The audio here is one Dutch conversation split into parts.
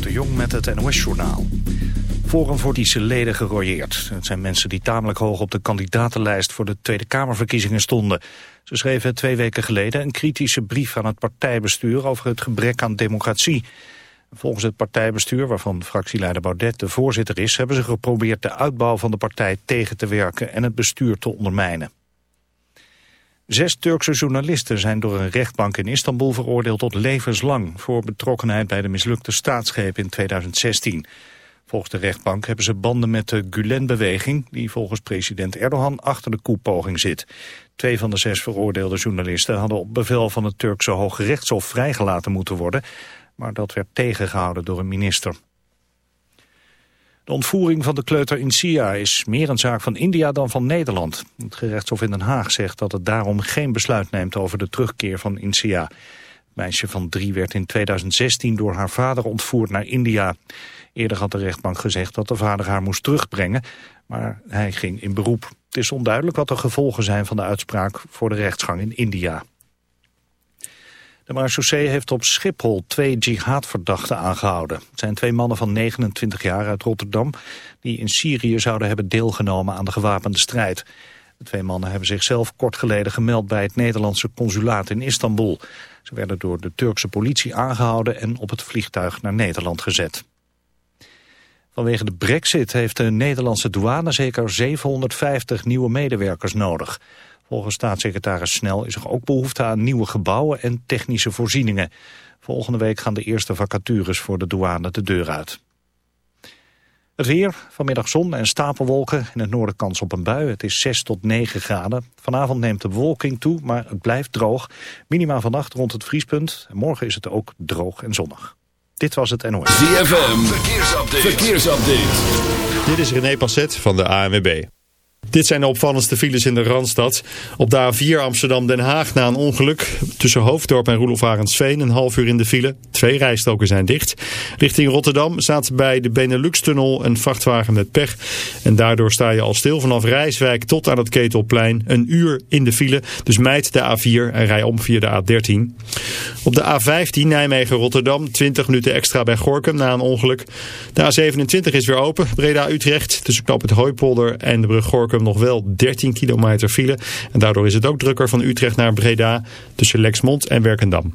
De Jong met het NOS-journaal. Forum voor die leden gerooieerd. Het zijn mensen die tamelijk hoog op de kandidatenlijst voor de Tweede Kamerverkiezingen stonden. Ze schreven twee weken geleden een kritische brief aan het partijbestuur over het gebrek aan democratie. Volgens het partijbestuur, waarvan fractieleider Baudet de voorzitter is... hebben ze geprobeerd de uitbouw van de partij tegen te werken en het bestuur te ondermijnen. Zes Turkse journalisten zijn door een rechtbank in Istanbul veroordeeld tot levenslang voor betrokkenheid bij de mislukte staatsgreep in 2016. Volgens de rechtbank hebben ze banden met de Gulen-beweging die volgens president Erdogan achter de koepoging zit. Twee van de zes veroordeelde journalisten hadden op bevel van het Turkse Hoge Rechtshof vrijgelaten moeten worden, maar dat werd tegengehouden door een minister. De ontvoering van de kleuter in Sia is meer een zaak van India dan van Nederland. Het gerechtshof in Den Haag zegt dat het daarom geen besluit neemt over de terugkeer van Insia. Het meisje van drie werd in 2016 door haar vader ontvoerd naar India. Eerder had de rechtbank gezegd dat de vader haar moest terugbrengen, maar hij ging in beroep. Het is onduidelijk wat de gevolgen zijn van de uitspraak voor de rechtsgang in India. De marechaussee heeft op Schiphol twee jihadverdachten aangehouden. Het zijn twee mannen van 29 jaar uit Rotterdam... die in Syrië zouden hebben deelgenomen aan de gewapende strijd. De twee mannen hebben zichzelf kort geleden gemeld bij het Nederlandse consulaat in Istanbul. Ze werden door de Turkse politie aangehouden en op het vliegtuig naar Nederland gezet. Vanwege de brexit heeft de Nederlandse douane zeker 750 nieuwe medewerkers nodig. Volgens staatssecretaris Snel is er ook behoefte aan nieuwe gebouwen en technische voorzieningen. Volgende week gaan de eerste vacatures voor de douane de deur uit. Het weer, vanmiddag zon en stapelwolken. In het noorden kans op een bui. Het is 6 tot 9 graden. Vanavond neemt de bewolking toe, maar het blijft droog. Minima vannacht rond het vriespunt. En morgen is het ook droog en zonnig. Dit was het NOS. ZFM, verkeersupdate. verkeersupdate. Dit is René Passet van de ANWB. Dit zijn de opvallendste files in de Randstad. Op de A4 Amsterdam-Den Haag na een ongeluk tussen Hoofddorp en Roelof Arendsveen. Een half uur in de file. Twee rijstroken zijn dicht. Richting Rotterdam staat bij de Benelux-tunnel een vrachtwagen met pech. En daardoor sta je al stil vanaf Rijswijk tot aan het Ketelplein. Een uur in de file. Dus mijt de A4 en rij om via de A13. Op de A15 Nijmegen-Rotterdam 20 minuten extra bij Gorkum na een ongeluk. De A27 is weer open. Breda-Utrecht tussen knap het Hooipolder en de brug Gorkum nog wel 13 kilometer file. En daardoor is het ook drukker van Utrecht naar Breda tussen Lexmond en Werkendam.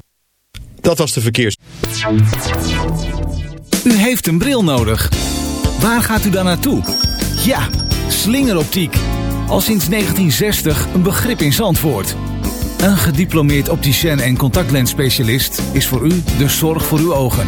Dat was de verkeers. U heeft een bril nodig. Waar gaat u dan naartoe? Ja, slingeroptiek. Al sinds 1960 een begrip in Zandvoort. Een gediplomeerd opticien en contactlensspecialist is voor u de zorg voor uw ogen.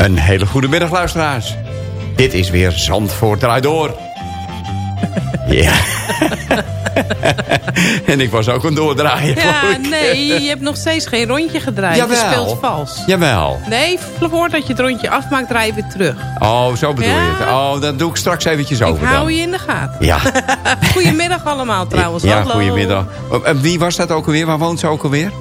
Een hele goede middag, luisteraars. Dit is weer Zandvoort draait door. ja. en ik was ook een doordraaien. Ja, ik. nee, je hebt nog steeds geen rondje gedraaid. Jawel. Je speelt vals. Jawel. Nee, voordat je het rondje afmaakt, draai je weer terug. Oh, zo bedoel Ja. je het. Oh, dat doe ik straks eventjes Ik over hou dan. je in de gaten. Ja, Goedemiddag allemaal trouwens. ja Hallo. goedemiddag. En wie was dat ook alweer? Waar woont ze ook alweer?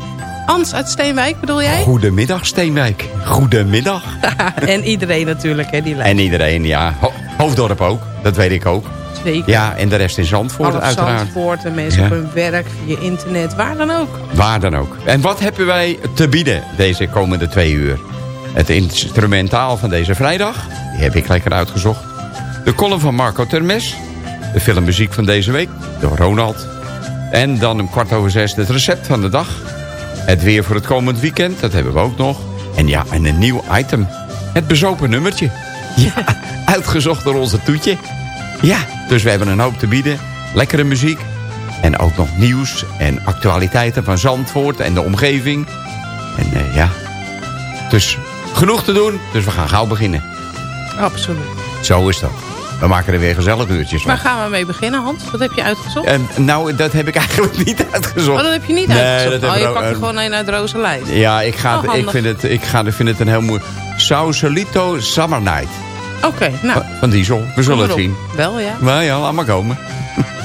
Ans uit Steenwijk, bedoel jij? Goedemiddag, Steenwijk. Goedemiddag. en iedereen natuurlijk, hè, die lijst. En iedereen, ja. Ho- Hoofddorp ook, dat weet ik ook. Zeker. Ja, en de rest in Zandvoort uiteraard. Zandvoort en mensen Ja. op hun werk, via internet, waar dan ook. Waar dan ook. En wat hebben wij te bieden deze komende twee uur? Het instrumentaal van deze vrijdag, die heb ik lekker uitgezocht. De column van Marco Termes. De filmmuziek van deze week, door Ronald. En dan om kwart over zes het recept van de dag. Het weer voor het komend weekend, dat hebben we ook nog. En ja, en een nieuw item. Het bezopen nummertje. Ja, uitgezocht door onze toetje. Ja, dus we hebben een hoop te bieden. Lekkere muziek. En ook nog nieuws en actualiteiten van Zandvoort en de omgeving. En eh, ja, dus genoeg te doen. Dus we gaan gauw beginnen. Absoluut. Zo is dat. We maken er weer gezellige uurtjes Waar van. gaan we mee beginnen, Hans? Wat heb je uitgezocht? En, nou, dat heb ik eigenlijk niet uitgezocht. oh, dat heb je niet Nee, uitgezocht. dat Oh, je pakt er ook- gewoon een uit de roze lijst. Ja, ik, ga, Oh, ik, vind het, ik ga, ik vind het een heel moeilijk... Sausalito Summer Night Oké, nou. van- Diesel. We zullen het zien. Wel, ja. Maar ja, laat maar komen.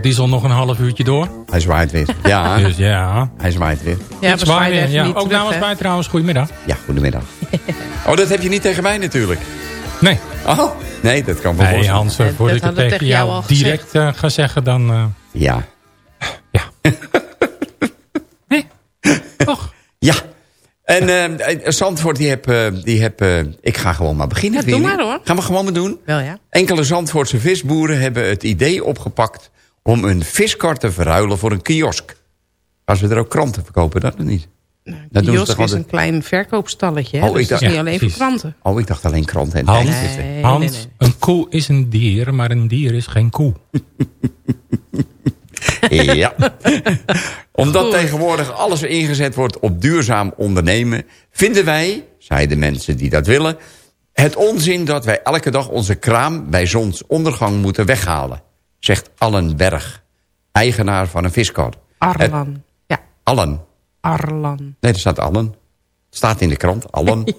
Diesel nog een half uurtje door. Hij zwaait weer. Ja, Dus ja. hij zwaait weer. Ja, we Zwaar zwaaien weer, even ja. Ook terug, namens hè. mij trouwens, goedemiddag. Ja, goedemiddag. Oh, dat heb je niet tegen mij natuurlijk. Nee, Oh, nee, dat kan wel nee. Hans, Dat voordat ik het tegen tegen jou direct eh, ga zeggen, dan... eh, Ja. toch? Ja. En eh, Zandvoort, die heb, eh, die heb eh, ik ga gewoon maar beginnen. Ja, doe maar, hoor. Gaan we gewoon maar doen. Wel, ja. Enkele Zandvoortse visboeren hebben het idee opgepakt... om een viskar te verruilen voor een kiosk. Als we er ook kranten verkopen, dat nog niet. Dat doen ze Kiosk toch is altijd- een klein verkoopstalletje. Hè? Oh, ik dus dat dacht- is niet Ja, alleen precies. voor kranten. Oh, ik dacht alleen kranten en Hans. Nee, Hans nee, nee. een koe is een dier, maar een dier is geen koe. Ja. Omdat Goed. tegenwoordig alles ingezet wordt op duurzaam ondernemen... vinden wij, zeiden mensen die dat willen... het onzin dat wij elke dag onze kraam bij zonsondergang moeten weghalen. Zegt Allen Berg, eigenaar van een viskar. Het- Arlan. Ja, Allen. Arlan. Nee, er staat Allen. Staat in de krant, Allen.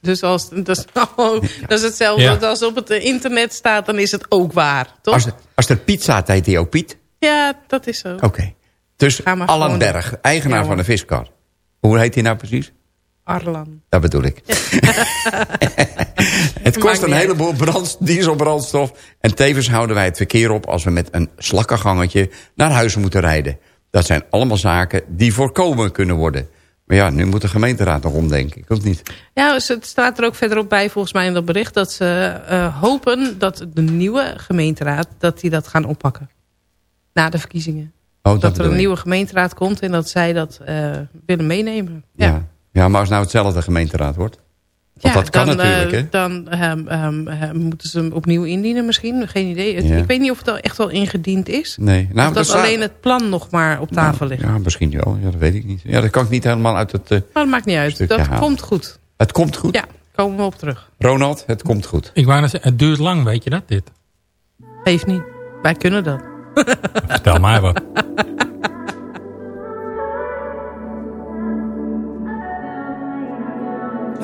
Dus als, dat, is, oh, dat is hetzelfde Ja. dat als op het internet staat, dan is het ook waar. Toch? Als er, als er Piet staat, heet hij ook Piet. Ja, dat is zo. Oké. Dus Ga maar Allen gewoon- Berg, eigenaar Ja, van een viskar. Hoe heet hij nou precies? Arlan. Dat bedoel ik. het kost een heleboel brand, dieselbrandstof. En tevens houden wij het verkeer op als we met een slakkengangetje naar huis moeten rijden. Dat zijn allemaal zaken die voorkomen kunnen worden. Maar ja, nu moet de gemeenteraad nog omdenken. Of niet? Ja, dus het staat er ook verderop bij volgens mij in dat bericht... dat ze eh, hopen dat de nieuwe gemeenteraad dat die dat gaan oppakken. Na de verkiezingen. Oh, dat er een nieuwe gemeenteraad komt en dat zij dat eh, willen meenemen. Ja. Ja. Ja, maar als nou hetzelfde gemeenteraad wordt. Want Ja, dat kan dan, natuurlijk, eh, hè? Dan ehm, ehm, ehm, moeten ze hem opnieuw indienen misschien. Geen idee. Ja. Ik weet niet of het al echt wel ingediend is. Nee. Nou, of dat staat- alleen het plan nog maar op tafel ligt. Ja, misschien wel. Ja, dat weet ik niet. Ja, dat kan ik niet helemaal uit het... eh, Maar dat maakt niet uit. Dat halen. komt goed. het komt goed. Ja, komen we op terug. Ronald, het komt goed. Ik wou net zeggen, het duurt lang, weet je dat, dit? Geeft niet. Wij kunnen dat. Vertel mij wat.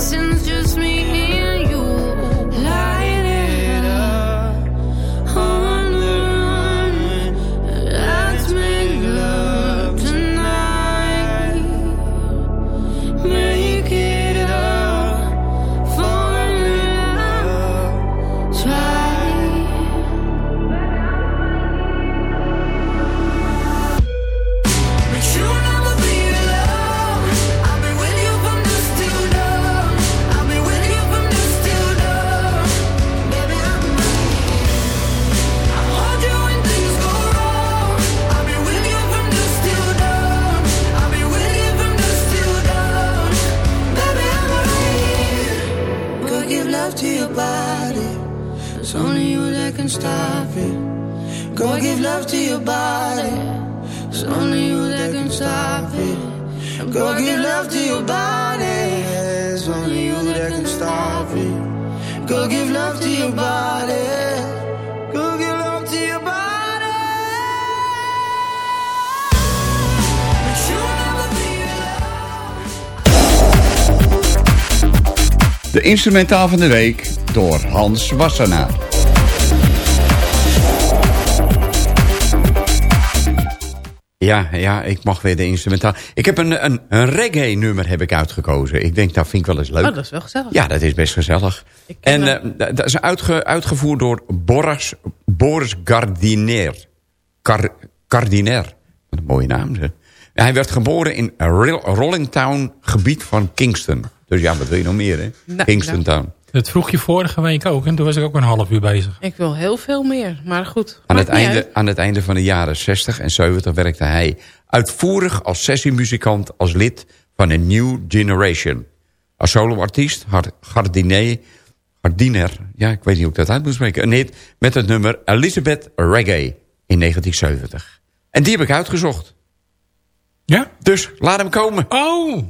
and your sins just me and Go give love to your body. It's only you that can stop it. Go give love to your body. De instrumentaal van de week door Hans Wassenaar. Ja, ja, ik mag weer de instrumentaal. Ik heb een, een, een reggae-nummer heb ik uitgekozen. Ik denk, dat vind ik wel eens leuk. Oh, dat is wel gezellig. Ja, dat is best gezellig. En eh, dat is uitge, uitgevoerd door Boris, Boris Gardiner. Car, Gardiner. Wat een mooie naam, zeg. Hij werd geboren in Ril- Rolling Town, gebied van Kingston. Dus ja, wat wil je nog meer, hè? Nou, Kingston nou. Town. Dat vroeg je vorige week ook en toen was ik ook een half uur bezig. Ik wil heel veel meer, maar goed. Aan het, einde, uit. aan het einde van de jaren 60 en 70 werkte hij uitvoerig als sessiemuzikant als lid van een New Generation. Als soloartiest had Gardiner, Gardiner, ja, ik weet niet hoe ik dat uit moet spreken, een hit met het nummer Elizabeth Reggae in 1970. En die heb ik uitgezocht. Ja? Dus laat hem komen. Oh!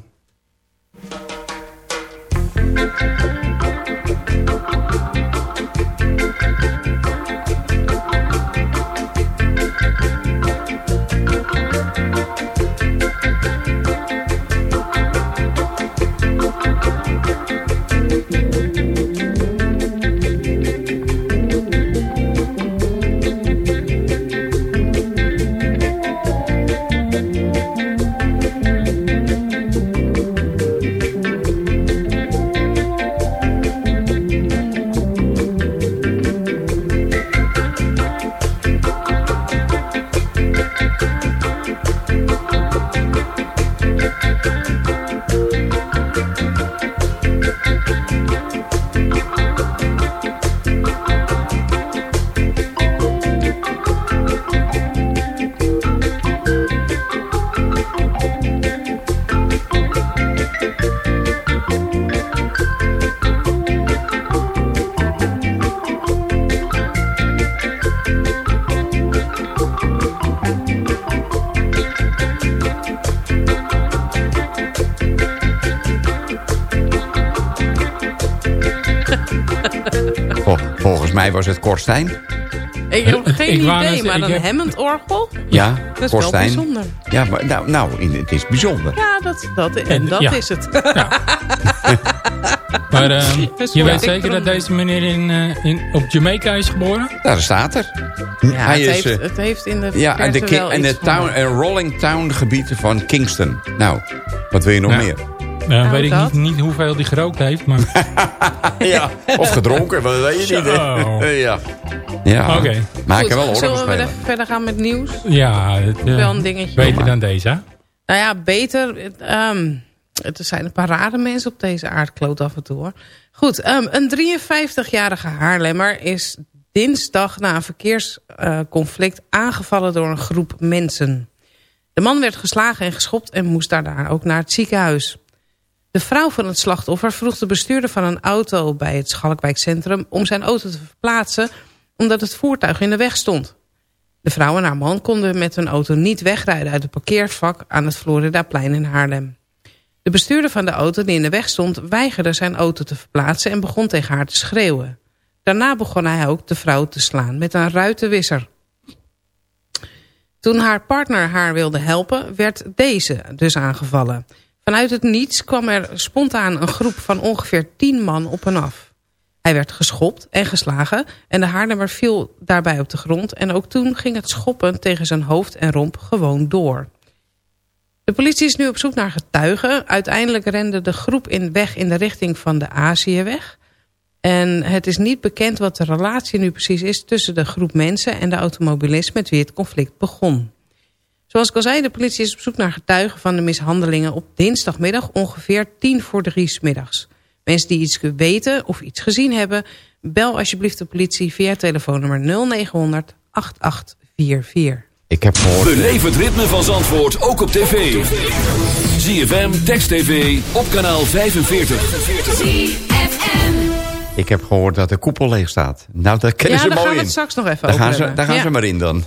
Volgens mij was het Korstijn. Ik heb geen idee, maar een heb- Hammond orgel? Ja, Dat is wel Korstijn. bijzonder. Ja, maar nou, nou in- het is bijzonder. Ja, dat, dat, en En- dat ja. is het. Maar eh, Dus je weet zeker dat deze meneer in, eh, in, op Jamaica is geboren? Daar staat er. Ja, hij het, is, heeft, eh, het heeft in de Ja, en, de, en iets het town, en Rolling Town gebied van Kingston. Nou, wat wil je nog Ja. meer? Uh, weet ik dat? niet, niet hoeveel die gerookt heeft, maar... ja, of gedronken, wat weet je niet. ja. ja. Oké. Maar ik heb wel zullen we even verder gaan met nieuws? Ja, het, eh, Wel een dingetje. beter dan deze, hè? Nou ja, beter. het, ehm, er zijn een paar rare mensen op deze aardkloot af en toe. Hoor. Goed, ehm, een 53-jarige Haarlemmer is dinsdag na een verkeersconflict aangevallen door een groep mensen. De man werd geslagen en geschopt en moest daarna ook naar het ziekenhuis. De vrouw van het slachtoffer vroeg de bestuurder van een auto bij het Schalkwijk om zijn auto te verplaatsen omdat het voertuig in de weg stond. De vrouw en haar man konden met hun auto niet wegrijden uit het parkeervak aan het Floridaplein in Haarlem. De bestuurder van de auto die in de weg stond weigerde zijn auto te verplaatsen en begon tegen haar te schreeuwen. Daarna begon hij ook de vrouw te slaan met een ruitenwisser. Toen haar partner haar wilde helpen, werd deze dus aangevallen. Vanuit het niets kwam er spontaan een groep van ongeveer tien man op en af. Hij werd geschopt en geslagen en de Haarlemmer viel daarbij op de grond... en ook toen ging het schoppen tegen zijn hoofd en romp gewoon door. De politie is nu op zoek naar getuigen. Uiteindelijk rende de groep in weg in de richting van de Aziëweg. En het is niet bekend wat de relatie nu precies is... tussen de groep mensen en de automobilist met wie het conflict begon. Zoals ik al zei, de politie is op zoek naar getuigen van de mishandelingen... op dinsdagmiddag ongeveer tien voor drie 's middags. Mensen die iets weten of iets gezien hebben... bel alsjeblieft de politie via telefoonnummer 0900 8844. Ik heb gehoord... Beleef het ritme van Zandvoort ook op tv. ZFM, Text TV, op kanaal 45. Ik heb gehoord dat de koepel leeg staat. Nou, daar kennen Ja, ze daar mooi gaan we in. het straks nog even Daar gaan, ze, daar gaan Ja. ze maar in dan.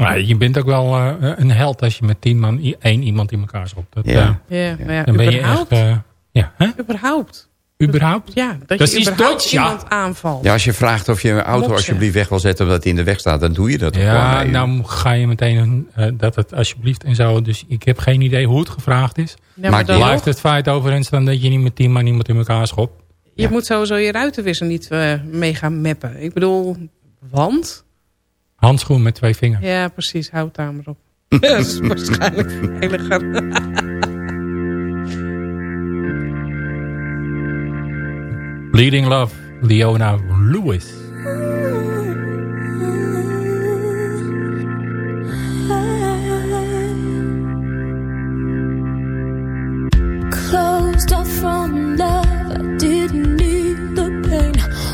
Maar je bent ook wel eh, een held als je met tien man één iemand in elkaar schopt. Dat, Ja. eh, Ja, maar ja, dan ben je echt... überhaupt. eh, ja, hè? überhaupt. Überhaupt? Ja, dat, Dat je is überhaupt ja. iemand aanvalt. Ja, als je vraagt of je een auto Mopsen. alsjeblieft weg wil zetten... omdat die in de weg staat, dan doe je dat. Ja, gewoon, nee. nou ga je meteen eh, dat het alsjeblieft en zo. Dus ik heb geen idee hoe het gevraagd is. Ja, maar dan Blijft het feit overeen staan dat je niet met tien man iemand in elkaar schopt? Je moet sowieso je ruitenwisser niet mee gaan meppen. Ik bedoel, want... Handschoen met twee vingers. Ja, precies. Houd daar maar op. dat is waarschijnlijk veiliger. Bleeding Love, Leona Lewis. Closed off from love,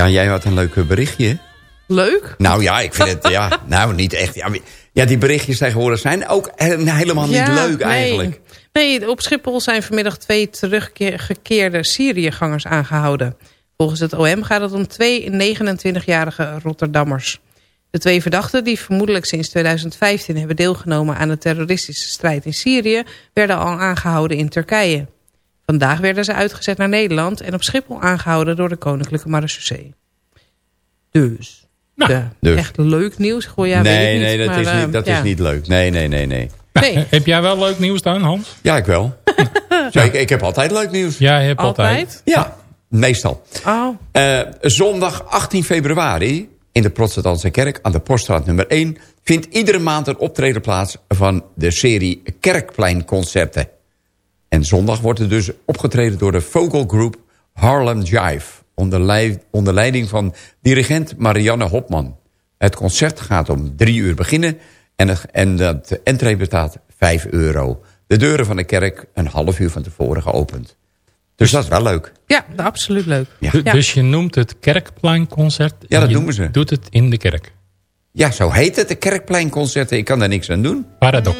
Ja, jij had een leuk berichtje. Leuk. Nou ja, ik vind het ja, nou niet echt. Ja, ja, die berichtjes tegenwoordig zijn ook he- helemaal niet Ja, leuk nee. eigenlijk. Nee, op Schiphol zijn vanmiddag twee teruggekeerde Syriëgangers aangehouden. Volgens het OM gaat het om twee 29-jarige Rotterdammers. De twee verdachten, die vermoedelijk sinds 2015 hebben deelgenomen aan de terroristische strijd in Syrië, werden al aangehouden in Turkije. Vandaag werden ze uitgezet naar Nederland en op Schiphol aangehouden door de Koninklijke Marechaussee. Dus, ja, dus. echt leuk nieuws. Goh, ja, weet nee, ik niet, nee, dat, maar, is, eh, niet, dat ja. is niet leuk. Nee, nee, nee, nee. Nee. Heb jij wel leuk nieuws dan, Hans? Ja, ik wel. Zeker, ik heb altijd leuk nieuws. Jij hebt altijd. Altijd? Ja, meestal. Oh, Eh, zondag 18 februari in de Protestantse Kerk aan de Poststraat nummer 1... vindt iedere maand een optreden plaats van de serie Kerkpleinconcerten. En zondag wordt er dus opgetreden door de Vogel Group Harlem Jive... onder, onder leiding van dirigent Marianne Hopman. Het concert gaat om drie uur beginnen. En, het, en dat entree bestaat 5 euro. De deuren van de kerk een half uur van tevoren geopend. Dus dat is wel leuk. Ja, absoluut leuk. Ja. Du- Dus je noemt het Kerkpleinconcert. Ja, dat noemen ze. doet het in de kerk. Ja, zo heet het, de kerkpleinconcerten. Ik kan daar niks aan doen. Paradox.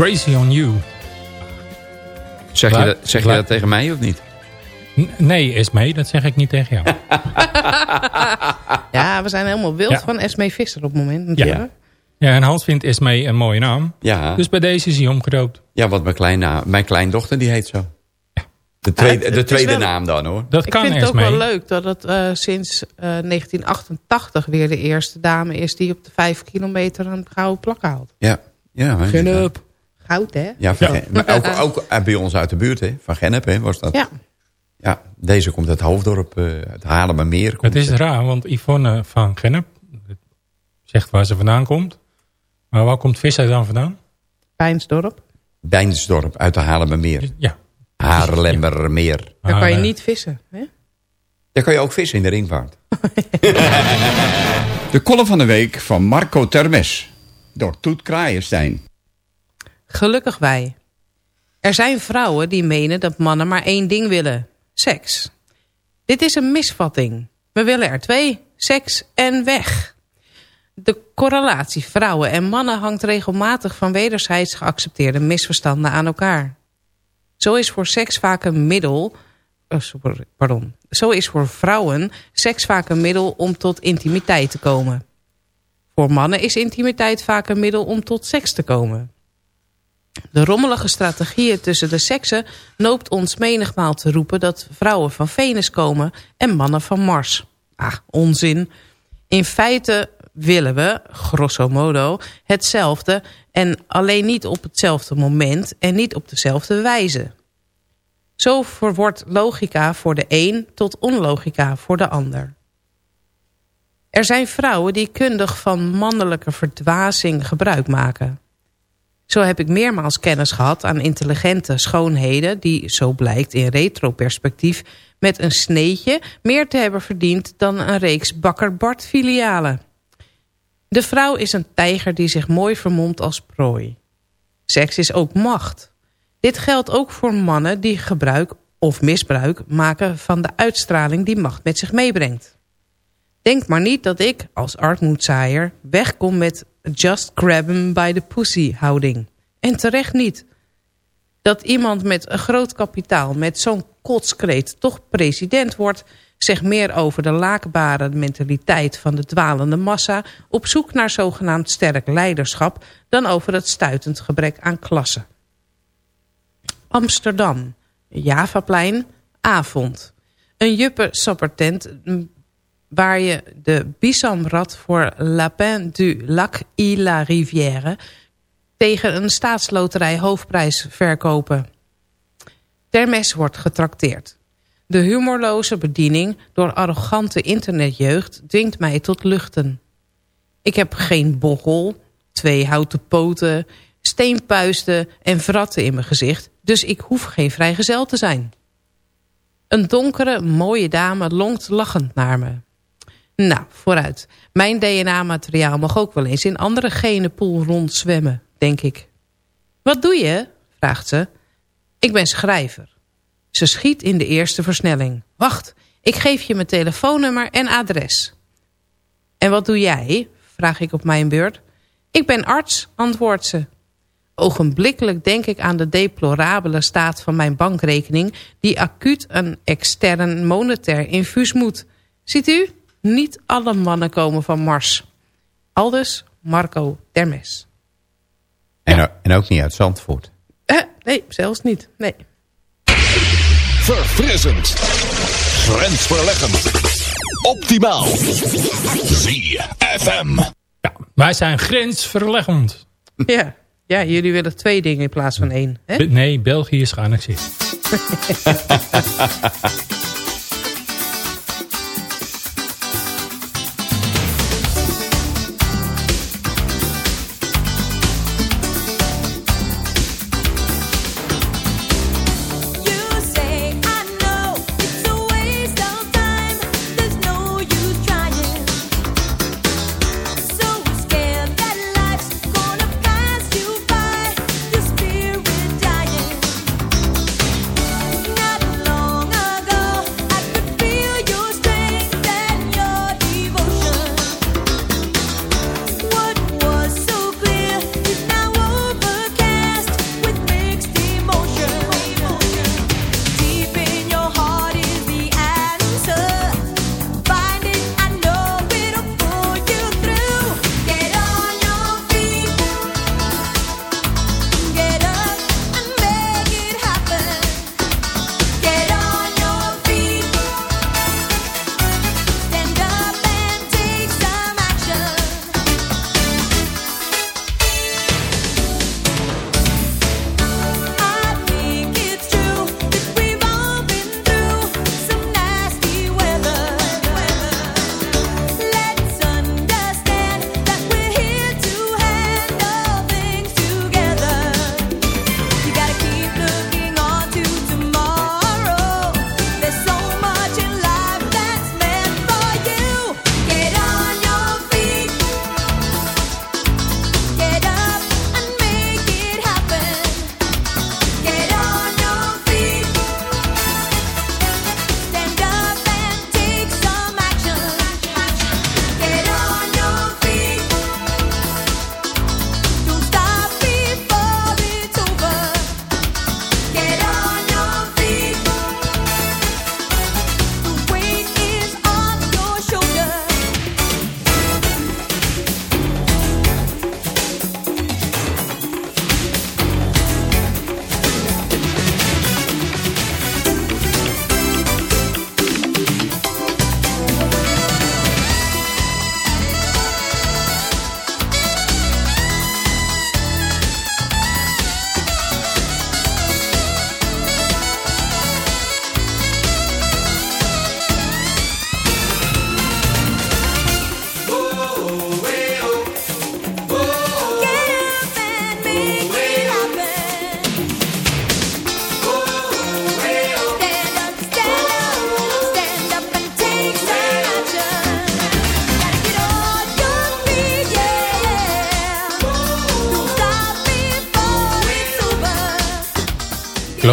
Crazy on You. Zeg, je dat, zeg je dat tegen mij of niet? Nee, Esmee, dat zeg ik niet tegen jou. Ja, we zijn helemaal wild Ja. van Esmee Visser op het moment natuurlijk. Ja, en Hans vindt Esmee een mooie naam. Ja, Dus bij deze is hij omgedoopt. ja want mijn, kleine, mijn kleindochter die heet zo. De tweede, het de tweede wel- naam dan hoor. Dat Ik kan vind het ook wel leuk dat het eh, sinds eh, 1988 weer de eerste dame is... die op de vijf kilometer een gouden plak haalt. Ja, ja. Gennep. Goud, hè? Ja, maar ook, ook eh, bij ons uit de buurt, hè? van Gennep hè, was dat. Ja. Ja, deze komt uit Hoofddorp, eh het Haarlemmermeer. komt Het is raar, want Yvonne van Gennep zegt waar ze vandaan komt. Maar waar komt Visser dan vandaan? Pijnsdorp. Dijnsdorp uit de Haarlemmermeer. Ja. Haarlemmermeer. Daar kan je niet vissen. Hè? Daar kan je ook vissen in de ringvaart. de column van de week van Marco Termes. Door Toet Kraaienstein. Gelukkig wij. Er zijn vrouwen die menen dat mannen maar één ding willen. Seks. Dit is een misvatting. We willen er twee. Seks en weg. De correlatie vrouwen en mannen hangt regelmatig van wederzijds geaccepteerde misverstanden aan elkaar. Zo is voor seks vaak een middel... oh, pardon. Zo is voor vrouwen seks vaak een middel om tot intimiteit te komen. Voor mannen is intimiteit vaak een middel om tot seks te komen. De rommelige strategieën tussen de seksen noopt ons menigmaal te roepen dat vrouwen van Venus komen en mannen van Mars. Ah, onzin. In feite willen we, grosso modo, hetzelfde en alleen niet op hetzelfde moment en niet op dezelfde wijze. Zo verwordt logica voor de een tot onlogica voor de ander. Er zijn vrouwen die kundig van mannelijke verdwazing gebruik maken. Zo heb ik meermaals kennis gehad aan intelligente schoonheden... die, zo blijkt in retroperspectief, met een sneetje... meer te hebben verdiend dan een reeks Bakker Bart filialen. De vrouw is een tijger die zich mooi vermomt als prooi. Seks is ook macht. Dit geldt ook voor mannen die gebruik of misbruik maken... van de uitstraling die macht met zich meebrengt. Denk maar niet dat ik, als armoedzaaier, wegkom met just grab him by the pussy houding. En terecht niet. Dat iemand met een groot kapitaal, met zo'n kotskreet toch president wordt... zegt meer over de laakbare mentaliteit van de dwalende massa... op zoek naar zogenaamd sterk leiderschap... dan over het stuitend gebrek aan klasse. Amsterdam, Javaplein, avond. Een juppe sappertent waar je de bisamrad voor Lapin du Lac y la Rivière tegen een staatsloterij hoofdprijs verkopen. Termes wordt getrakteerd. De humorloze bediening door arrogante internetjeugd dwingt mij tot luchten. Ik heb geen bochel, twee houten poten, steenpuisten en vratten in mijn gezicht, dus ik hoef geen vrijgezel te zijn. Een donkere, mooie dame longt lachend naar me. Nou, vooruit. Mijn DNA-materiaal mag ook wel eens in andere genenpool rondzwemmen, denk ik. Wat doe je? vraagt ze. Ik ben schrijver. Ze schiet in de eerste versnelling. Wacht, ik geef je mijn telefoonnummer en adres. En wat doe jij? vraag ik op mijn beurt. Ik ben arts, antwoordt ze. Ogenblikkelijk denk ik aan de deplorabele staat van mijn bankrekening... die acuut een extern monetair infuus moet. Ziet u? Niet alle mannen komen van Mars. Aldus Marco Termes. En, en ook niet uit Zandvoort. Eh, nee, zelfs niet. Nee. Verfrissend. Grensverleggend. Optimaal. ZFM. Ja, wij zijn grensverleggend. Ja. ja, jullie willen twee dingen in plaats van één. Hè? Nee, België is geannexeerd.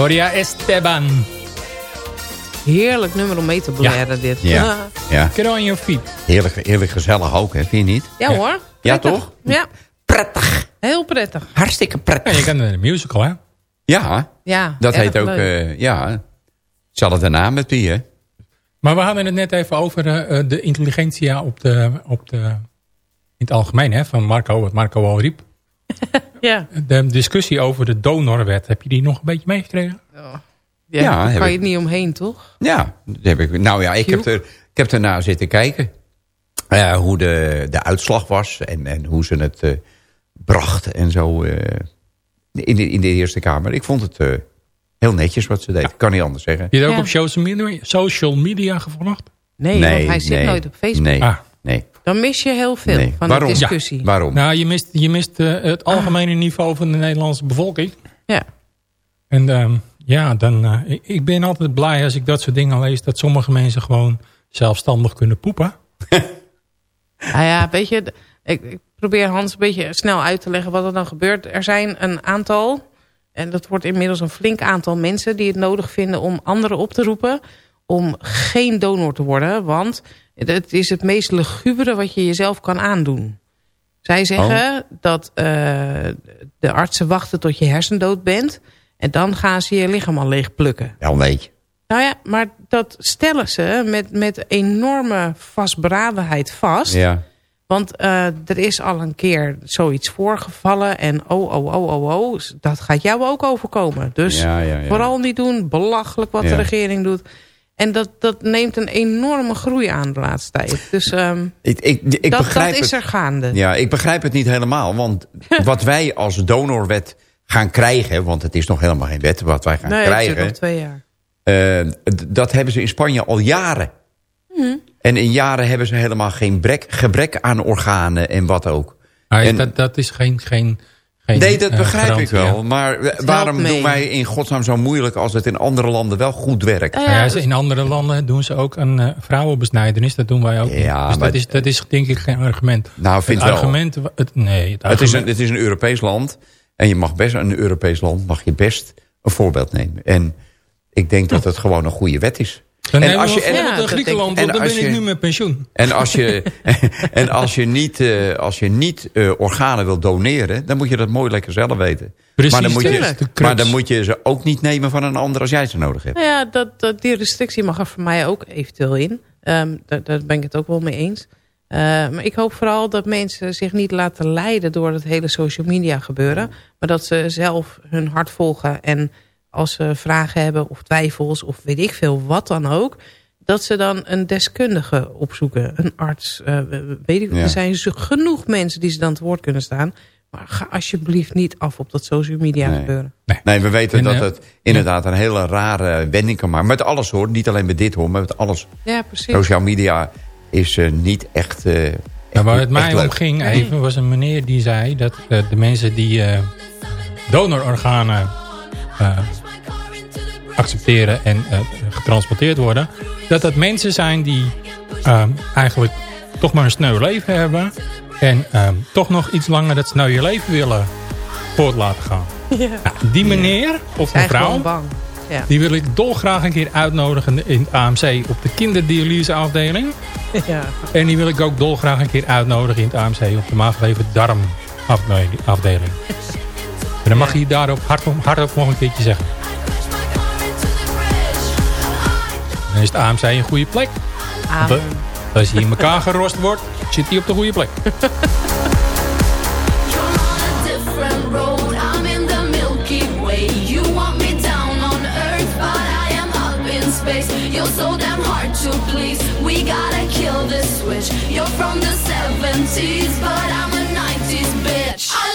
Gloria Esteban. Heerlijk nummer om mee te blaren dit. Ja, ja. Get on your feet. Heerlijk, heerlijk gezellig ook, hè? vind je niet? Ja hoor. Ja, toch? Ja. Prettig. Heel prettig. Hartstikke Ja, prettig. je kan een musical, hè? Ja, Ja, dat heet ook... eh ja, hetzelfde naam met die, hè? Maar we hadden het net even over eh, eh, de intelligentia op de, op de, in het algemeen, hè? Van Marco, wat Marco al riep. ja. De discussie over de donorwet, heb je die nog een beetje meegekregen? Ja, Ja, daar kan je het niet omheen, toch? Ja, dat heb ik, nou ja, ik heb, er, ik heb ernaar zitten kijken. eh, hoe de, de uitslag was en, en hoe ze het eh, brachten en zo eh, in, de, in de Eerste Kamer. Ik vond het eh, heel netjes wat ze deed. Ik kan niet anders zeggen. Heb je het ook Ja. op social media, social media gevolgd? Nee, want hij zit nooit op Facebook. Nee, Ah. nee, Dan mis je heel veel nee. van Waarom? de discussie. Ja, waarom? Nou, je mist, je mist eh, het algemene niveau van de Nederlandse bevolking. Ja. En ehm, ja, dan, eh, ik, ik ben altijd blij als ik dat soort dingen lees... dat sommige mensen gewoon zelfstandig kunnen poepen. Nou ja, weet je, ik probeer Hans een beetje snel uit te leggen wat er dan gebeurt. Er zijn een aantal, en dat wordt inmiddels een flink aantal mensen... die het nodig vinden om anderen op te roepen om geen donor te worden. Want het is het meest lugubere wat je jezelf kan aandoen. Zij zeggen dat eh, de artsen wachten tot je hersendood bent... en dan gaan ze je lichaam al leeg plukken. Een beetje. Nou ja, maar dat stellen ze met, met enorme vastberadenheid vast. Ja. Want eh, er is al een keer zoiets voorgevallen. En oh, oh, oh, oh, oh. Dat gaat jou ook overkomen. Dus Ja, ja, ja. vooral niet doen. Belachelijk wat de Ja. regering doet. En dat, dat neemt een enorme groei aan de laatste tijd. Dus ehm, Ik, ik, ik dat, begrijp dat is er gaande. Ja, ik begrijp het niet helemaal. Want wat wij als donorwet gaan krijgen... want het is nog helemaal geen wet wat wij gaan nee, krijgen... nog twee jaar. eh, d- dat hebben ze in Spanje al jaren. Hm. En in jaren hebben ze helemaal geen brek, gebrek aan organen en wat ook. Maar En- dat, dat is geen, geen Nee, dat eh, begrijp ik ja. wel. Maar waarom doen wij in godsnaam zo moeilijk... als het in andere landen wel goed werkt? Nou Ja, ze- in andere landen doen ze ook een eh, vrouwenbesnijdenis. Dat doen wij ook. niet. Ja, dus maar- dat is, dat is denk ik geen argument. Nou, vind het wel. argument, het, nee, het Het is, een, het is een Europees land. En je mag best, een Europees land mag je best een voorbeeld nemen. En ik denk dat het gewoon een goede wet is. Dan en als je- en- Ja, dat Griekenland, ik. dan En ben als ik je- nu met pensioen. En als je, en als je niet, eh, als je niet eh, organen wil doneren... dan moet je dat mooi lekker zelf weten. Precies, maar, dan moet je, maar dan moet je ze ook niet nemen van een ander als jij ze nodig hebt. Nou ja, dat, dat, die restrictie mag er voor mij ook eventueel in. Ehm, daar, daar ben ik het ook wel mee eens. Eh, maar ik hoop vooral dat mensen zich niet laten leiden door het hele social media gebeuren. Maar dat ze zelf hun hart volgen. En als ze vragen hebben of twijfels of weet ik veel wat dan ook. Dat ze dan een deskundige opzoeken. Een arts. eh, weet ik, Ja. Er zijn genoeg mensen die ze dan te woord kunnen staan. Maar ga alsjeblieft niet af op dat social media Nee. gebeuren. Nee, we weten En, dat het inderdaad een hele rare wending kan maken. Met alles hoor, niet alleen met dit hoor, maar met alles. Ja, precies. Social media is eh, niet echt, eh echt, Ja, waar het mij om ging even, was een meneer die zei dat de mensen die eh, donororganen eh, accepteren en eh, getransporteerd worden, dat dat mensen zijn die ehm, eigenlijk toch maar een sneu leven hebben en ehm, toch nog iets langer dat sneuwe leven willen voort laten gaan. Ja. Nou, die meneer of mevrouw, bang. Ja. die wil ik dolgraag een keer uitnodigen in het AMC op de kinderdialyseafdeling. ja. En die wil ik ook dolgraag een keer uitnodigen in het AMC op de maagleven darmafdeling. En dan mag je daarop hardop, hardop nog een keertje zeggen. Dan is het AMC een goede plek. Amen. Want Als hij in elkaar gerost wordt, zit hij op de goede plek. You're so damn hard to please. We gotta kill this switch. You're from the 70s, but I'm a 90s bitch.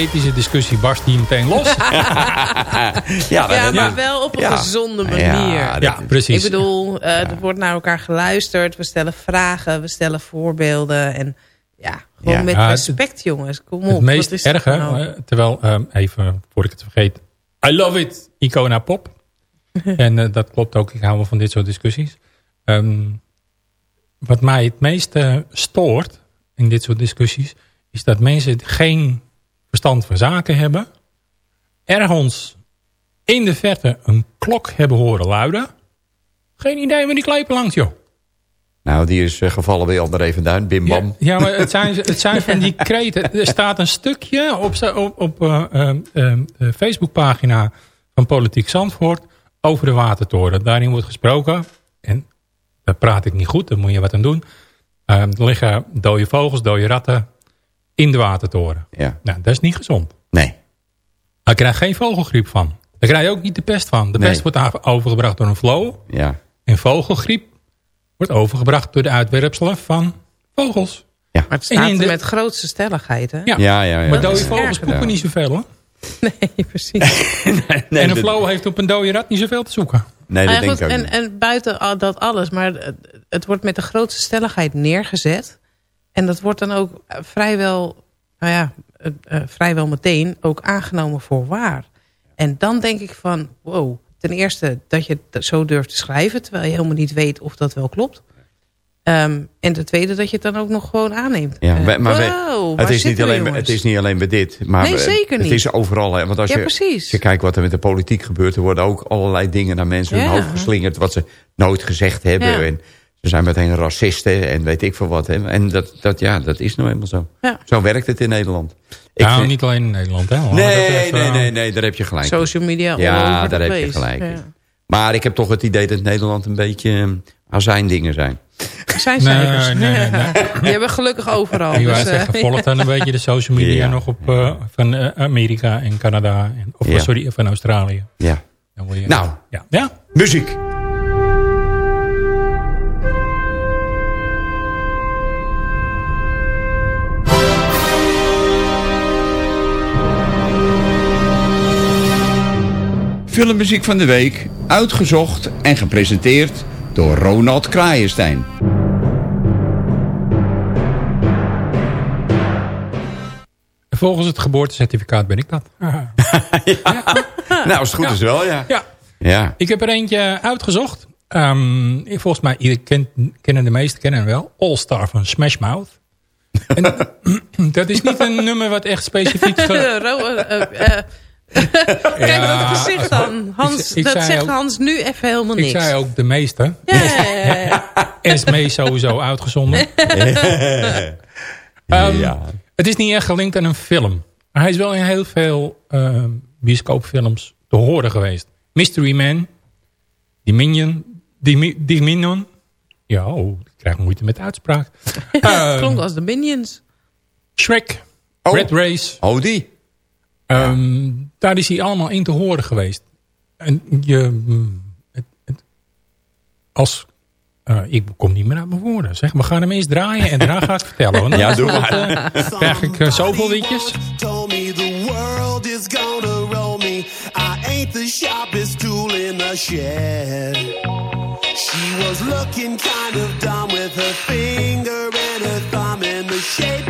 Ethische discussie barst hier meteen los. ja, maar wel op een Ja. gezonde manier. Ja, precies. Ik bedoel, eh, er wordt naar elkaar geluisterd. We stellen vragen, we stellen voorbeelden. En ja, gewoon Ja. met Ja, het- respect, jongens. Kom op. het meest wat is dat erge, nou? eh, terwijl, ehm, even voor ik het vergeet. I love it, Icona Pop. en eh, dat klopt ook, ik hou wel van dit soort discussies. Ehm, wat mij het meeste stoort in dit soort discussies... is dat mensen geen verstand van zaken hebben. Ergens in de verte een klok hebben horen luiden. Geen idee waar die klepen langs, joh. Nou, die is eh, gevallen bij Ander Evenduin. Bim Ja, bam. ja, maar het zijn, het zijn van die kreten. Er staat een stukje op, op, op eh, de Facebookpagina van Politiek Zandvoort over de watertoren. Daarin wordt gesproken, en daar praat ik niet goed, daar moet je wat aan doen. Eh, er liggen dode vogels, dode ratten in de watertoren. Ja. Nou, dat is niet gezond. Nee. Daar krijg je geen vogelgriep van. Daar krijg je ook niet de pest van. De Nee. pest wordt overgebracht door een flow. Ja. En vogelgriep wordt overgebracht door de uitwerpselen van vogels. Maar het staat er de- met grootste stelligheid, hè? Ja, Ja, ja, ja. maar dode vogels poepen Ja. niet zoveel hoor. Nee, precies. Nee, en een dat- flow heeft op een dode rat niet zoveel te zoeken. Nee, dat ja, denk ik ook en, niet. en buiten dat alles, maar het wordt met de grootste stelligheid neergezet. En dat wordt dan ook eh, vrijwel, nou ja, eh, vrijwel meteen ook aangenomen voor waar. En dan denk ik van, wow, ten eerste dat je het zo durft te schrijven... terwijl je helemaal niet weet of dat wel klopt. Ehm, en ten tweede dat je het dan ook nog gewoon aanneemt. Ja, Eh, maar wow, het, is niet alleen, het is niet alleen bij dit. Maar Nee, zeker Het niet. is overal. Hè. Want als Ja, je, als je kijkt wat er met de politiek gebeurt... er worden ook allerlei dingen naar mensen hun Ja. hoofd geslingerd... wat ze nooit gezegd hebben. Ja. En ze zijn meteen racisten en weet ik veel wat. Hè. En dat, dat, ja, dat is nou eenmaal zo. Ja. Zo werkt het in Nederland. Ik nou, vind- niet alleen in Nederland. Hè. Nee, dat even, nee, eh, nee, nee, daar heb je gelijk. Social media Ja, daar heb je gelijk. Ja. Maar ik heb toch het idee dat Nederland een beetje eh, azijn dingen zijn. Zijn Nee, cijfers. nee, nee, nee. Die hebben gelukkig overal. Ik wou dus, eh, zeggen, volgt dan een beetje de social media Ja. nog op eh, van eh, Amerika en Canada. En, of Ja. sorry, van Australië. Ja. Dan je, Nou. Ja. ja? Muziek. Filmmuziek van de week, uitgezocht en gepresenteerd door Ronald Kraaienstein. Volgens het geboortecertificaat ben ik dat. Nou, als het goed Ja. is wel, ja. Ja. Ja. Ik heb er eentje uitgezocht. Ehm, ik- volgens mij, iedereen kent, kennen de meesten kennen hem wel. All Star van Smash Mouth. En, dat is niet een nummer wat echt specifiek... ge- eh, eh, eh. Kijk Ja, dat gezicht dan. Hans, ik- ik dat zegt ook- Hans nu even helemaal ik niks. zei ook de meeste. Ja, ja, ja, ja. Esmee sowieso uitgezonden. Ehm, Ja. Het is niet echt gelinkt aan een film. Maar hij is wel in heel veel ehm, bioscoopfilms te horen geweest. Mystery Man. Dominion. Dominion. Ja, oh, ik krijg moeite met de uitspraak. Ehm, Klonk als de Minions. Shrek. Oh. Red Race. Oh, die. Ehm, Daar is hij allemaal in te horen geweest. En je... mm, Het, het- als... eh, ik kom niet meer uit mijn woorden. Zeg, we gaan hem eens draaien en daarna ga ik vertellen. Want Ja, doe maar. eh, krijg ik eh, zoveel liedjes. Told me the world is gonna roll me. I ain't the sharpest tool in the shed. She was looking kind of dumb with her finger and her thumb in the shape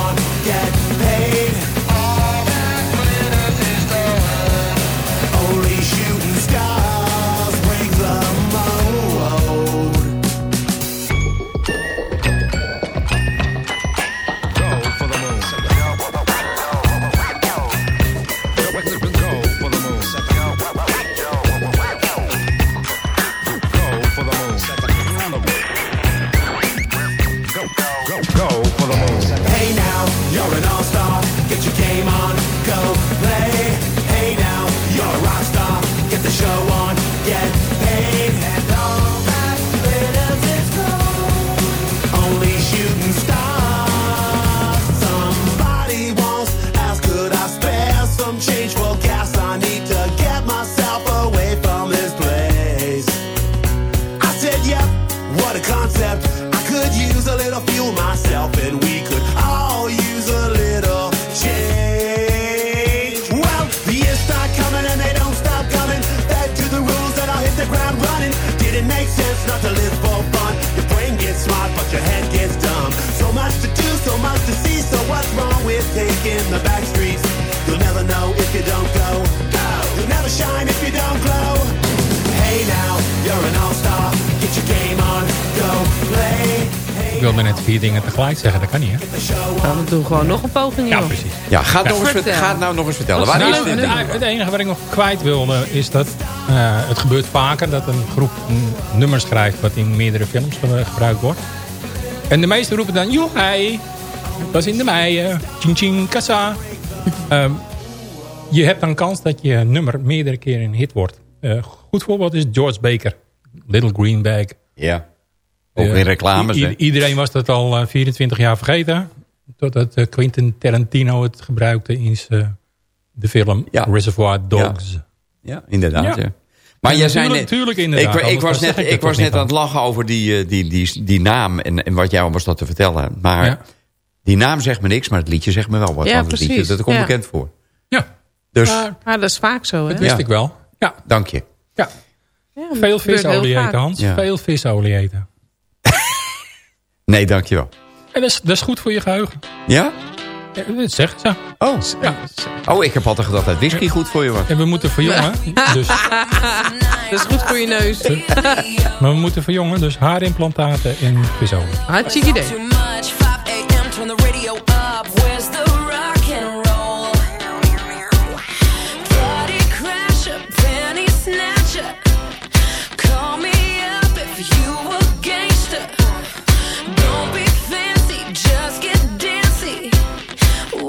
gewoon nog een poging, Ja, precies. Ja, ga het, nog eens, Vertel. ga het nou nog eens vertellen. Waar Nou, is dit? het, het enige wat ik nog kwijt wilde is dat eh, het gebeurt vaker dat een groep een nummer schrijft wat in meerdere films ge- gebruikt wordt. En de meesten roepen dan, joh, hey, dat is in de mei, ching ching kassa. Ehm, je hebt dan kans dat je nummer meerdere keren een hit wordt. Eh, goed voorbeeld is George Baker, Little Green Bag. Ja. Ook Eh, in reclames, Iedereen was dat al eh, 24 jaar vergeten. Totdat eh, Quentin Tarantino het gebruikte in zijn- de film Ja. Reservoir Dogs. Ja, inderdaad. Ja. Ja. Maar Ja, jij zei natuurlijk- net, tuurlijk inderdaad, Ik, ik was net, ik was net aan het lachen over die, eh, die, die, die naam en, en wat jou was dat te vertellen. Maar Ja. die naam zegt me niks, maar het liedje zegt me wel wat. Ja, het liedje, precies. dat komt Ja. bekend voor. Ja, Dus, Maar, maar dat is vaak zo, hè? dat wist Ja. ik wel. Ja, dank je. ja. Veel visolie eten, Hans. Ja. Veel visolie eten. Nee, dank je wel. En dat is, dat is goed voor je geheugen. Ja? Ja, dat zeggen ze. Oh. Ja. oh, ik heb altijd gedacht dat whisky goed voor je was. En we moeten verjongen. Dus, Dat is goed voor je neus. maar we moeten verjongen, dus haarimplantaten en visolie. Hartstikke idee.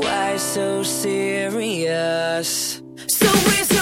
Why so serious? So raise your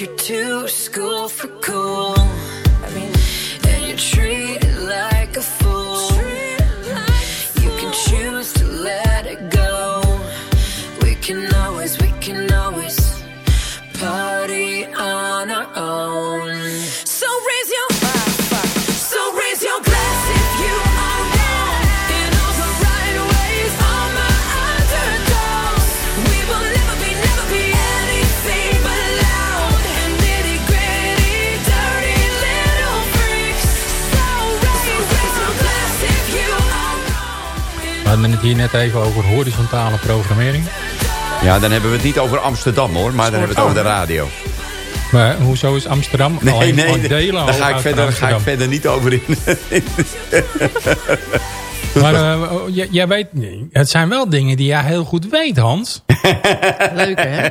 you to school for cool. Het hier net even over horizontale programmering. Ja, dan hebben we het niet over Amsterdam hoor, maar dan hebben we het over de radio. Maar hoezo is Amsterdam Nee, alleen nee, delen daar ga ik, verder, ga ik verder niet over in. Maar eh, oh, jij, jij weet, nee, het zijn wel dingen die jij heel goed weet, Hans. Leuk, hè?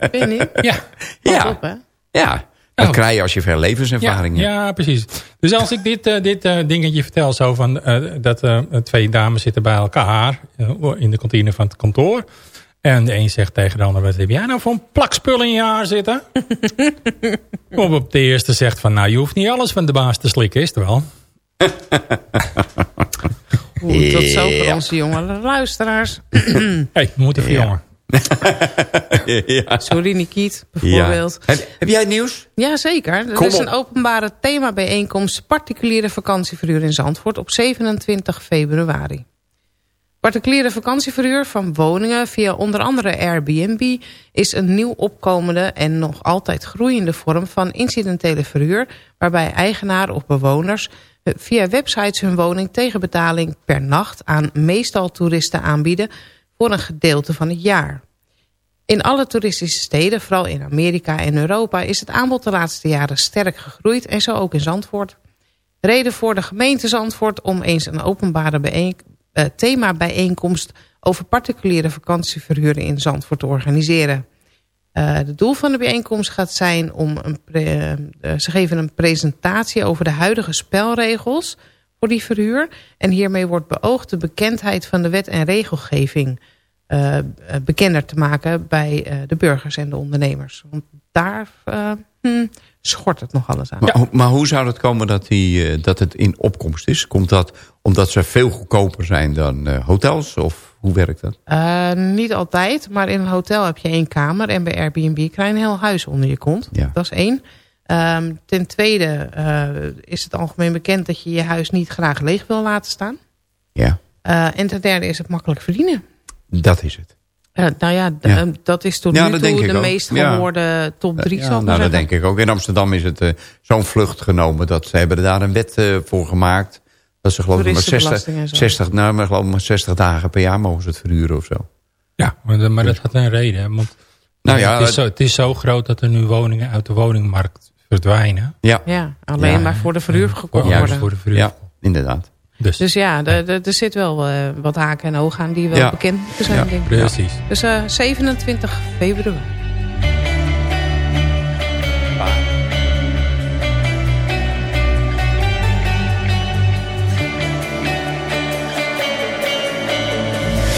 Vind je niet? Ja, ja, Op, hè? ja, dat Oh. krijg je als je veel ja, levenservaring hebt. ja, precies. Dus als ik dit, eh, dit eh, dingetje vertel, zo van eh, dat eh, twee dames zitten bij elkaar in de kantine van het kantoor. En de een zegt tegen de ander, wat heb jij nou voor een plakspul in je haar zitten? Of op de eerste zegt van, nou je hoeft niet alles van de baas te slikken, is het wel? Oeh, tot zo voor Ja. onze jongere luisteraars. Hé, hey, we moeten verjongen. ja. Sorry, Nikiet, Ja. bijvoorbeeld. Heb, heb jij nieuws? Jazeker. Er Kom is op. een openbare themabijeenkomst particuliere vakantieverhuur in Zandvoort op 27 februari. Particuliere vakantieverhuur van woningen via onder andere Airbnb is een nieuw opkomende en nog altijd groeiende vorm van incidentele verhuur waarbij eigenaar of bewoners eh, via websites hun woning tegen betaling per nacht aan meestal toeristen aanbieden voor een gedeelte van het jaar. In alle toeristische steden, vooral in Amerika en Europa... is het aanbod de laatste jaren sterk gegroeid en zo ook in Zandvoort. Reden voor de gemeente Zandvoort om eens een openbare eh, thema-bijeenkomst... over particuliere vakantieverhuren in Zandvoort te organiseren. Eh het doel van de bijeenkomst gaat zijn om... Een eh, ze geven een presentatie over de huidige spelregels voor die verhuur... en hiermee wordt beoogd de bekendheid van de wet en regelgeving eh, eh, bekender te maken bij eh, de burgers en de ondernemers. Want daar eh, hm, schort het nog alles aan. Maar, maar hoe zou het komen dat, die, eh, dat het in opkomst is? Komt dat omdat ze veel goedkoper zijn dan eh, hotels? Of hoe werkt dat? Eh, niet altijd, maar in een hotel heb je één kamer... en bij Airbnb krijg je een heel huis onder je kont. Ja. Dat is één. Ehm, ten tweede eh, is het algemeen bekend dat je je huis niet graag leeg wil laten staan. Ja, Eh, en ten derde is het makkelijk verdienen. Dat is het. Nou ja, d- Ja. eh, dat is tot Ja, nu toe de ook. meest Ja. gehoorde top drie, Ja, nou, dat denk ik ook. In Amsterdam is het eh, zo'n vlucht genomen dat ze hebben er daar een wet eh, voor gemaakt. Dat ze geloof ik maar 60, Toeristenbelasting en zo. 60, nou, maar geloof maar 60 dagen per jaar mogen ze het verhuren of zo. Ja, maar, maar dat had een reden. Want Nou ja, het, is zo, het is zo groot dat er nu woningen uit de woningmarkt verdwijnen. Ja, Ja, alleen Ja. maar voor de verhuur gekocht Juist worden. voor de verhuur. ja inderdaad. Dus, Dus ja, er- zit wel eh, wat haken en ogen aan die wel Ja. bekend zijn, Ja. denk ik. precies. Dus eh, 27 februari.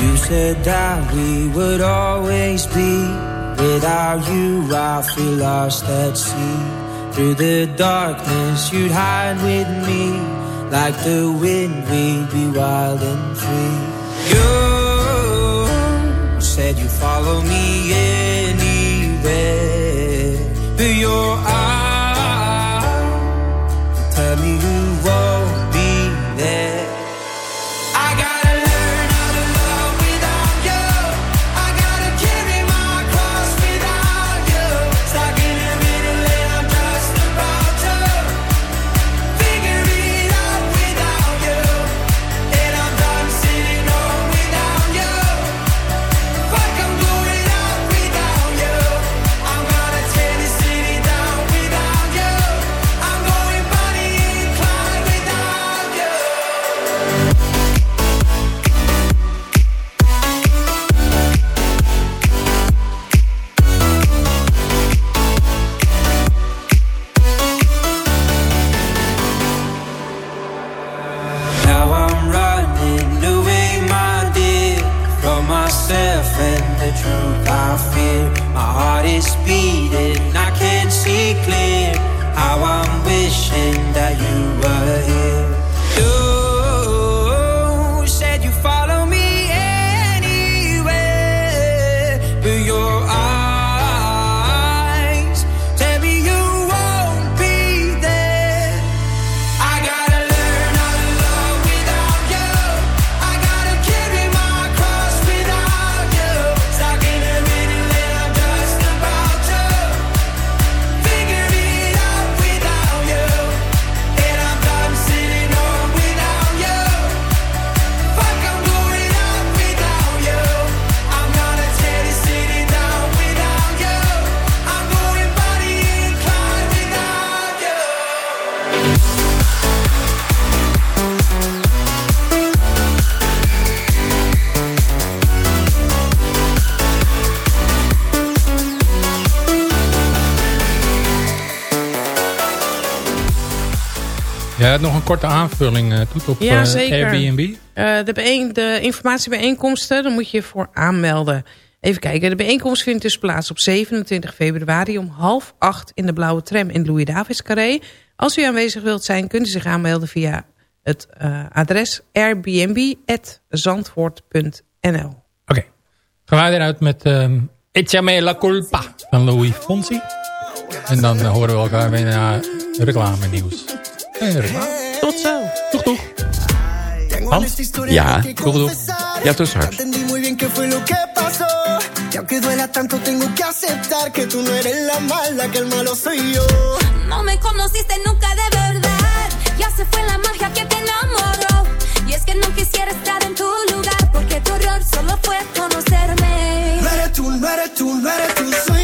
You said that we would always be. Without you, I feel lost at sea. Through the darkness, you'd hide with me. Like the wind, we'd be wild and free. You said you follow me anywhere. Through your eyes, korte aanvulling, uh, Toet, op Ja, eh, zeker. Airbnb. Eh, de, bijeen, de informatiebijeenkomsten, daar moet je je voor aanmelden. Even kijken, de bijeenkomst vindt dus plaats op 27 februari om half acht in de Blauwe Tram in Louis Davids Carré. Als u aanwezig wilt zijn, kunt u zich aanmelden via het eh, adres airbnb.zandvoort.nl. Oké. Gaan wij eruit met um, Echame la culpa van Louis Fonsi. En dan eh, horen we elkaar weer naar reclame nieuws. Reclame. Tot zo. Doeg, doeg. Hans? Ja, Doeg, doeg. ja tot straks. Pasó. Y aunque duela tanto, tengo que aceptar que tú no eres la mala, que el malo soy yo. No me conociste nunca de verdad. Ya se fue la magia que te enamoró. Y es que no quisiera estar en tu lugar. Porque tu error solo fue conocerme. No eres tú, no eres tú, no eres tú, soy